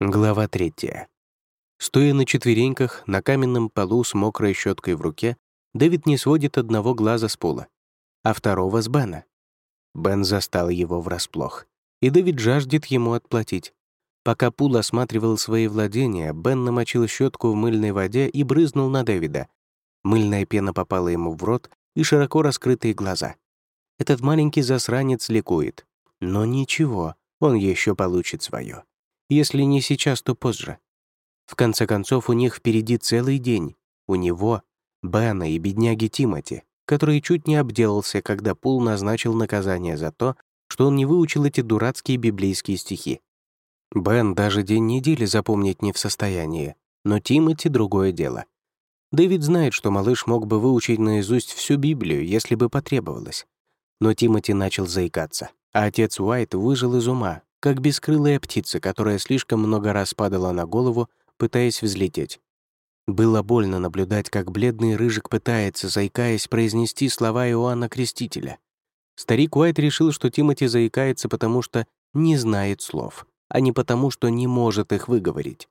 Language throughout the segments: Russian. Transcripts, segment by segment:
Глава третья. Стоя на четвереньках, на каменном полу с мокрой щеткой в руке, Дэвид не сводит одного глаза с пола, а второго с Бена. Бен застал его врасплох, и Дэвид жаждет ему отплатить. Пока Пул осматривал свои владения, Бен намочил щетку в мыльной воде и брызнул на Дэвида. Мыльная пена попала ему в рот и широко раскрытые глаза. Этот маленький засранец ликует. Но ничего, он еще получит свое. Если не сейчас, то позже. В конце концов, у них впереди целый день. У него, Бена и бедняги Тимати, который чуть не обделался, когда Пул назначил наказание за то, что он не выучил эти дурацкие библейские стихи. Бен даже день недели запомнить не в состоянии, но Тимати — другое дело. Дэвид знает, что малыш мог бы выучить наизусть всю Библию, если бы потребовалось. Но Тимати начал заикаться, а отец Уайт выжил из ума, как бескрылая птица, которая слишком много раз падала на голову, пытаясь взлететь. Было больно наблюдать, как бледный рыжик пытается, заикаясь, произнести слова Иоанна Крестителя. Старик Уайт решил, что Тимати заикается, потому что не знает слов, а не потому, что не может их выговорить.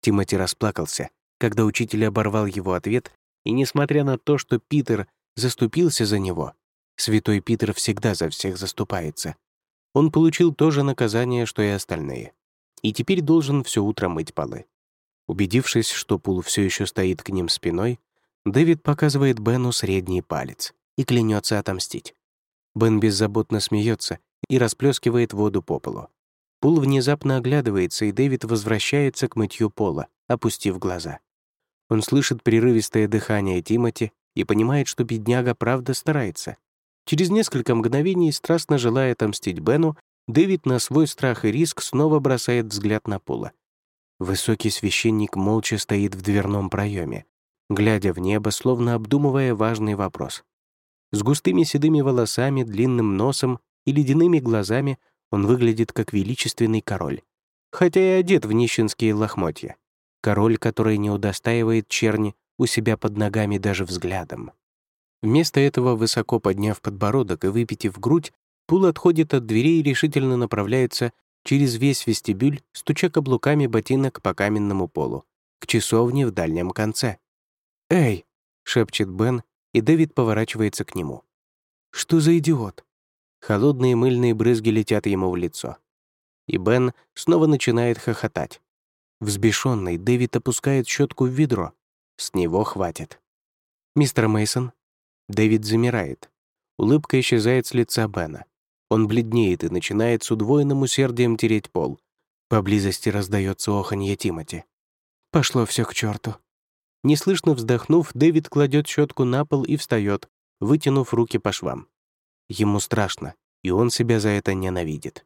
Тимати расплакался, когда учитель оборвал его ответ, и несмотря на то, что Питер заступился за него, святой Питер всегда за всех заступается, он получил то же наказание, что и остальные. И теперь должен все утро мыть полы. Убедившись, что Пул все еще стоит к ним спиной, Дэвид показывает Бену средний палец и клянется отомстить. Бен беззаботно смеется и расплескивает воду по полу. Пул внезапно оглядывается, и Дэвид возвращается к мытью пола, опустив глаза. Он слышит прерывистое дыхание Тимати и понимает, что бедняга правда старается. Через несколько мгновений, страстно желая отомстить Бену, Дэвид на свой страх и риск снова бросает взгляд на Пула. Высокий священник молча стоит в дверном проеме, глядя в небо, словно обдумывая важный вопрос. С густыми седыми волосами, длинным носом и ледяными глазами он выглядит как величественный король, хотя и одет в нищенские лохмотья. Король, который не удостаивает черни у себя под ногами даже взглядом. Вместо этого, высоко подняв подбородок и выпитив грудь, Пул отходит от дверей и решительно направляется через весь вестибюль, стуча каблуками ботинок по каменному полу, к часовне в дальнем конце. «Эй!» — шепчет Бен, и Дэвид поворачивается к нему. «Что за идиот?» Холодные мыльные брызги летят ему в лицо. И Бен снова начинает хохотать. Взбешенный, Дэвид опускает щетку в ведро. С него хватит. «Мистер Мейсон, Дэвид замирает. Улыбка исчезает с лица Бена. Он бледнеет и начинает с удвоенным усердием тереть пол. Поблизости раздается оханье Тимати. Пошло все к черту. Неслышно вздохнув, Дэвид кладет щетку на пол и встает, вытянув руки по швам. Ему страшно, и он себя за это ненавидит.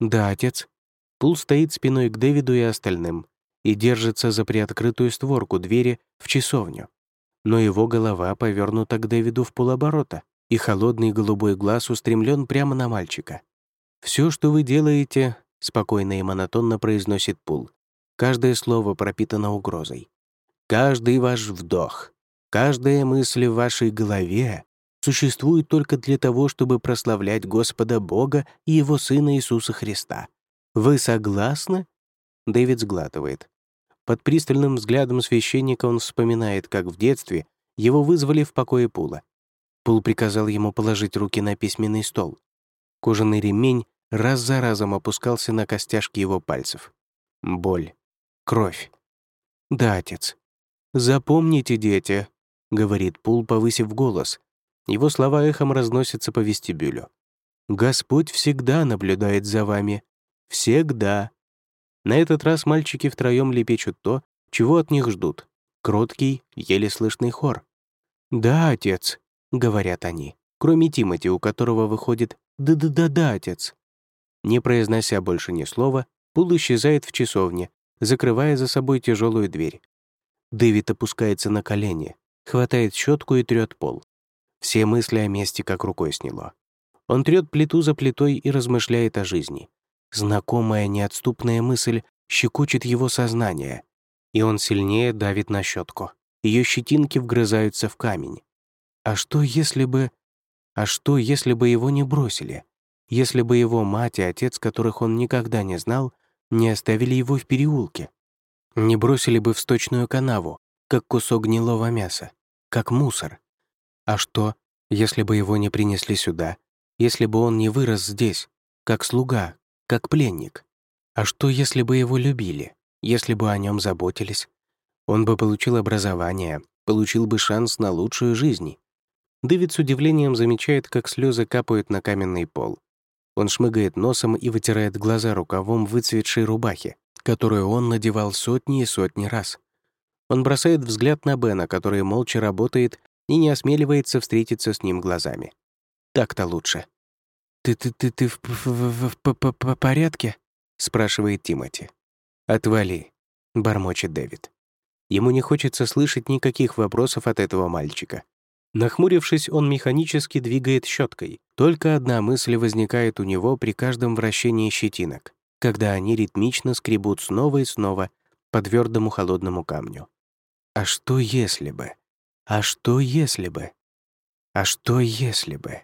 «Да, отец». Пул стоит спиной к Дэвиду и остальным и держится за приоткрытую створку двери в часовню но его голова повернута к Дэвиду в полоборота, и холодный голубой глаз устремлен прямо на мальчика. «Все, что вы делаете», — спокойно и монотонно произносит Пул. Каждое слово пропитано угрозой. Каждый ваш вдох, каждая мысль в вашей голове существует только для того, чтобы прославлять Господа Бога и Его Сына Иисуса Христа. Вы согласны?» Дэвид сглатывает. Под пристальным взглядом священника он вспоминает, как в детстве его вызвали в покое Пула. Пул приказал ему положить руки на письменный стол. Кожаный ремень раз за разом опускался на костяшки его пальцев. Боль. Кровь. «Да, отец. Запомните, дети», — говорит Пул, повысив голос. Его слова эхом разносятся по вестибюлю. «Господь всегда наблюдает за вами. Всегда. На этот раз мальчики втроем лепечут то, чего от них ждут. Кроткий, еле слышный хор. «Да, отец», — говорят они, кроме Тимати, у которого выходит «да-да-да-да, отец». Не произнося больше ни слова, Пул исчезает в часовне, закрывая за собой тяжелую дверь. Дэвид опускается на колени, хватает щетку и трет пол. Все мысли о месте как рукой сняло. Он трет плиту за плитой и размышляет о жизни. Знакомая неотступная мысль щекочет его сознание, и он сильнее давит на щетку. Ее щетинки вгрызаются в камень. А что, если бы... А что, если бы его не бросили? Если бы его мать и отец, которых он никогда не знал, не оставили его в переулке, не бросили бы в сточную канаву, как кусок гнилого мяса, как мусор. А что, если бы его не принесли сюда, если бы он не вырос здесь, как слуга, как пленник? А что, если бы его любили, если бы о нем заботились? Он бы получил образование, получил бы шанс на лучшую жизнь. Дэвид с удивлением замечает, как слезы капают на каменный пол. Он шмыгает носом и вытирает глаза рукавом выцветшей рубахи, которую он надевал сотни и сотни раз. Он бросает взгляд на Бена, который молча работает и не осмеливается встретиться с ним глазами. Так-то лучше. «Ты-ты-ты-ты в, в, в, в, в, в порядке?» — спрашивает Тимати. «Отвали», — бормочет Дэвид. Ему не хочется слышать никаких вопросов от этого мальчика. Нахмурившись, он механически двигает щеткой. Только одна мысль возникает у него при каждом вращении щетинок, когда они ритмично скребут снова и снова по твердому холодному камню. А что если бы? А что если бы? А что если бы?